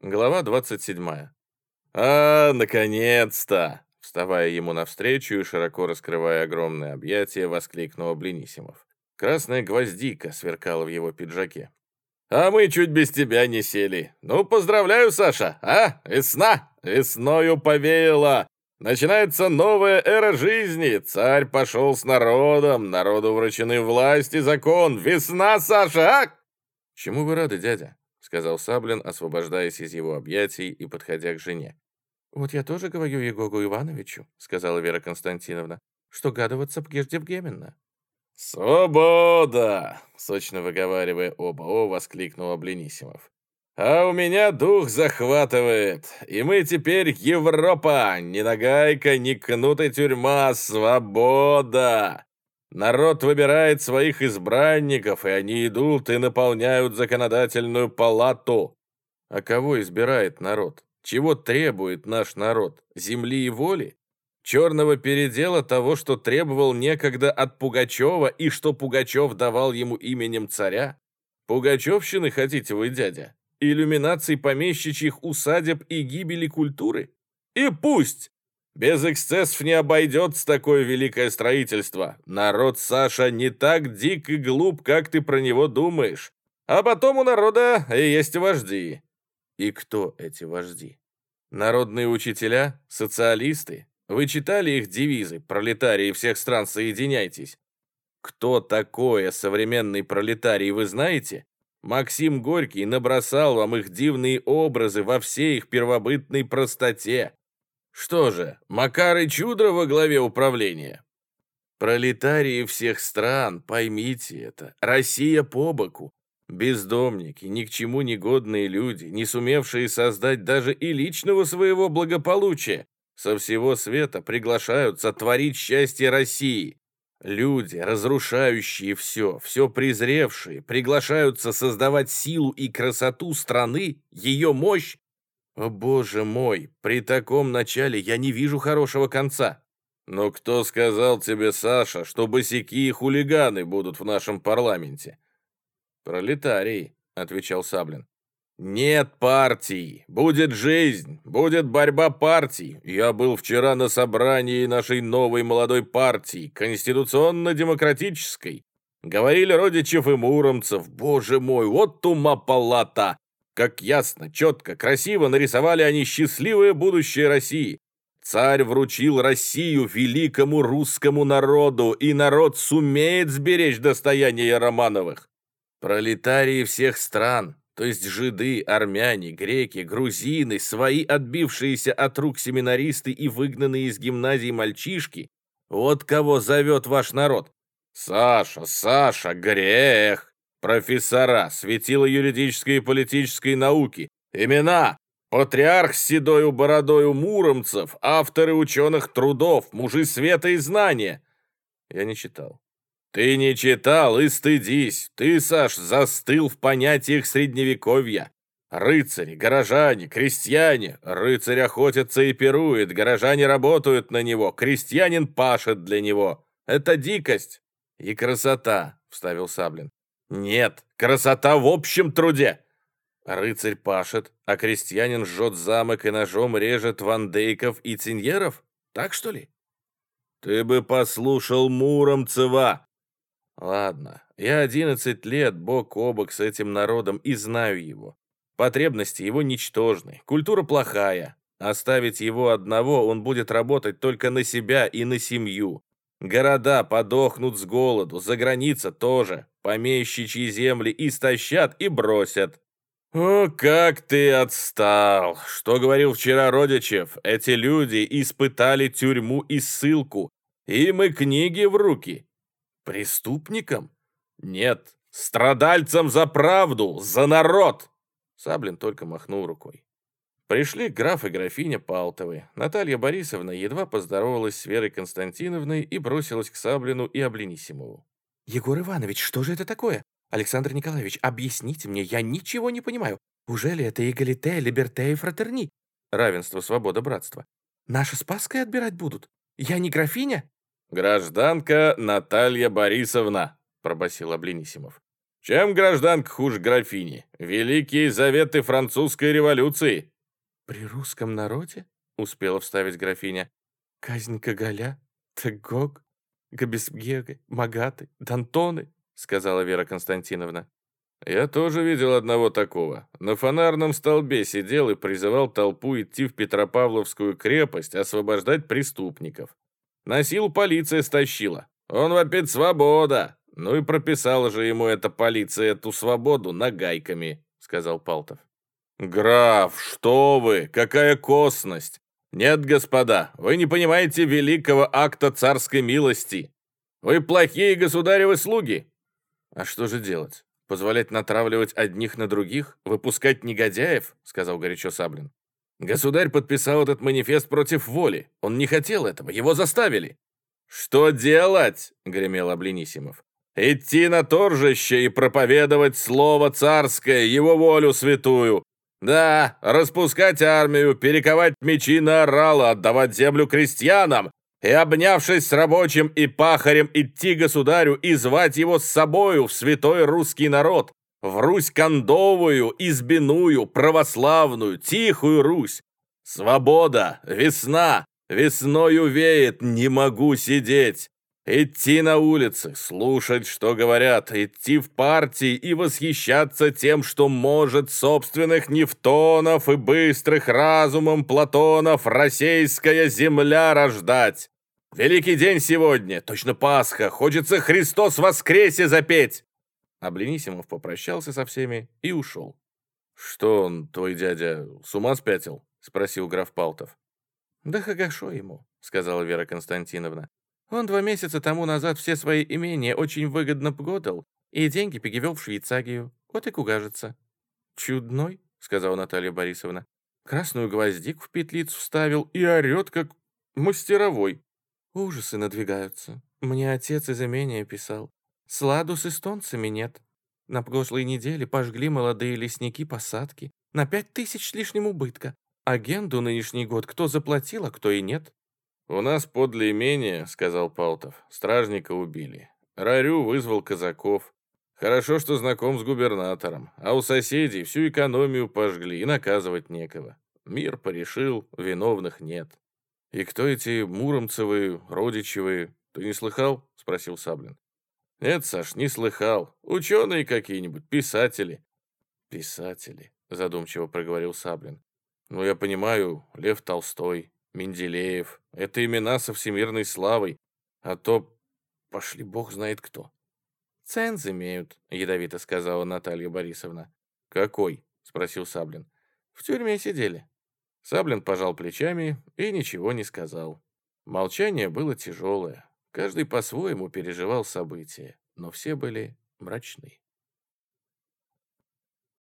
Глава 27. «А, наконец-то!» Вставая ему навстречу и широко раскрывая огромное объятие, воскликнул Облинисимов. Красная гвоздика сверкала в его пиджаке. «А мы чуть без тебя не сели. Ну, поздравляю, Саша, а? Весна! Весною повеяло! Начинается новая эра жизни. Царь пошел с народом, народу вручены власть и закон. Весна, Саша, а?» «Чему вы рады, дядя?» — сказал Саблин, освобождаясь из его объятий и подходя к жене. «Вот я тоже говорю Егогу Ивановичу», — сказала Вера Константиновна, «что гадываться преждевременно». «Свобода!» — сочно выговаривая оба «о», воскликнул Обленисимов. «А у меня дух захватывает, и мы теперь Европа, не нагайка, не кнут и тюрьма, свобода! Народ выбирает своих избранников, и они идут и наполняют законодательную палату. А кого избирает народ? Чего требует наш народ? Земли и воли? Черного передела того, что требовал некогда от Пугачева и что Пугачев давал ему именем царя? Пугачевщины хотите вы, дядя? Иллюминаций помещичьих усадеб и гибели культуры? И пусть! Без эксцессов не обойдется такое великое строительство. Народ Саша не так дик и глуп, как ты про него думаешь. А потом у народа есть вожди. И кто эти вожди? Народные учителя? Социалисты? Вы читали их девизы «Пролетарии всех стран, соединяйтесь». Кто такое современный пролетарий, вы знаете? Максим Горький набросал вам их дивные образы во всей их первобытной простоте. Что же, Макар и Чудро во главе управления? Пролетарии всех стран, поймите это, Россия по боку. Бездомники, ни к чему негодные люди, не сумевшие создать даже и личного своего благополучия, со всего света приглашаются творить счастье России. Люди, разрушающие все, все презревшие, приглашаются создавать силу и красоту страны, ее мощь. О, боже мой, при таком начале я не вижу хорошего конца. Но кто сказал тебе, Саша, что босяки и хулиганы будут в нашем парламенте? Пролетарии, отвечал Саблин. «Нет партии! Будет жизнь! Будет борьба партий! Я был вчера на собрании нашей новой молодой партии, конституционно-демократической. Говорили родичев и муромцев. Боже мой, вот ума палата! Как ясно, четко, красиво нарисовали они счастливое будущее России. Царь вручил Россию великому русскому народу, и народ сумеет сберечь достояние Романовых. Пролетарии всех стран, то есть жиды, армяне, греки, грузины, свои отбившиеся от рук семинаристы и выгнанные из гимназии мальчишки, вот кого зовет ваш народ. Саша, Саша, грех! Профессора, светила юридической и политической науки, имена, патриарх с седою бородою Муромцев, авторы ученых трудов, мужи света и знания. Я не читал. «Ты не читал и стыдись! Ты, Саш, застыл в понятиях Средневековья! Рыцари, горожане, крестьяне! Рыцарь охотится и пирует, горожане работают на него, крестьянин пашет для него! Это дикость!» «И красота!» — вставил Саблин. «Нет, красота в общем труде!» Рыцарь пашет, а крестьянин жжет замок и ножом режет вандейков и циньеров? Так что ли? Ты бы послушал Муромцева, Ладно, я одиннадцать лет бок о бок с этим народом и знаю его. Потребности его ничтожны, культура плохая. Оставить его одного, он будет работать только на себя и на семью. Города подохнут с голоду, за граница тоже. Помещичьи земли истощат и бросят. «О, как ты отстал! Что говорил вчера Родичев? Эти люди испытали тюрьму и ссылку. Им и книги в руки. Преступником? Нет, страдальцем за правду, за народ!» Саблин только махнул рукой. Пришли граф и графиня Палтовы. Наталья Борисовна едва поздоровалась с Верой Константиновной и бросилась к Саблину и Обленисимову. «Егор Иванович, что же это такое? Александр Николаевич, объясните мне, я ничего не понимаю. Ужели это эгалите, либерте и фратерни? Равенство, свобода, братство. Наши Спасское отбирать будут? Я не графиня?» «Гражданка Наталья Борисовна», — пробасил Обленисимов. Чем гражданка хуже графини? Великие заветы французской революции. При русском народе? Успела вставить графиня. Казнь Кагаля, Тегог, Габисбега, Магаты, Дантоны, сказала Вера Константиновна. Я тоже видел одного такого. На фонарном столбе сидел и призывал толпу идти в Петропавловскую крепость, освобождать преступников. На силу полиция стащила. Он вопит «Свобода!» Ну и прописала же ему эта полиция эту свободу нагайками, сказал Палтов. «Граф, что вы? Какая косность! Нет, господа, вы не понимаете великого акта царской милости. Вы плохие государевы слуги. А что же делать? Позволять натравливать одних на других? Выпускать негодяев?» — сказал горячо Саблин. «Государь подписал этот манифест против воли. Он не хотел этого, его заставили». «Что делать?» — гремел Обленисимов. «Идти на торжище и проповедовать слово царское, его волю святую. Да, распускать армию, перековать мечи на орала, отдавать землю крестьянам, и, обнявшись с рабочим и пахарем, идти государю и звать его с собою в святой русский народ, в Русь кондовую, избиную, православную, тихую Русь. Свобода, весна, весною веет, не могу сидеть. Идти на улицы, слушать, что говорят, идти в партии и восхищаться тем, что может собственных нефтонов и быстрых разумом Платонов российская земля рождать. Великий день сегодня, точно Пасха, хочется Христос воскресе запеть!» А Бленисимов попрощался со всеми и ушел. «Что он, твой дядя, с ума спятил?» — спросил граф Палтов. «Да хорошо ему», — сказала Вера Константиновна. «Он два месяца тому назад все свои имения очень выгодно погодал и деньги перевел в Швейцарию. Вот и кугажится». «Чудной», — сказала Наталья Борисовна. «Красную гвоздику в петлицу вставил и орет, как мастеровой». Ужасы надвигаются. Мне отец из имения писал. Сладу с эстонцами нет. На прошлой неделе пожгли молодые лесники посадки. На пять тысяч с лишним убытка. Агенду нынешний год кто заплатил, а кто и нет. «У нас подле имения, — сказал Палтов, — стражника убили. Рарю вызвал казаков. Хорошо, что знаком с губернатором, а у соседей всю экономию пожгли и наказывать некого. Мир порешил, виновных нет. «И кто эти Муромцевы, Родичевы? Ты не слыхал?» — спросил Саблин. «Нет, Саш, не слыхал. Ученые какие-нибудь, писатели». «Писатели», — задумчиво проговорил Саблин. «Ну, я понимаю, Лев Толстой, Менделеев. Это имена со всемирной славой. А то пошли бог знает кто». «Ценз имеют», — ядовито сказала Наталья Борисовна. «Какой?» — спросил Саблин. «В тюрьме сидели». Саблин пожал плечами и ничего не сказал. Молчание было тяжелое. Каждый по-своему переживал события, но все были мрачны.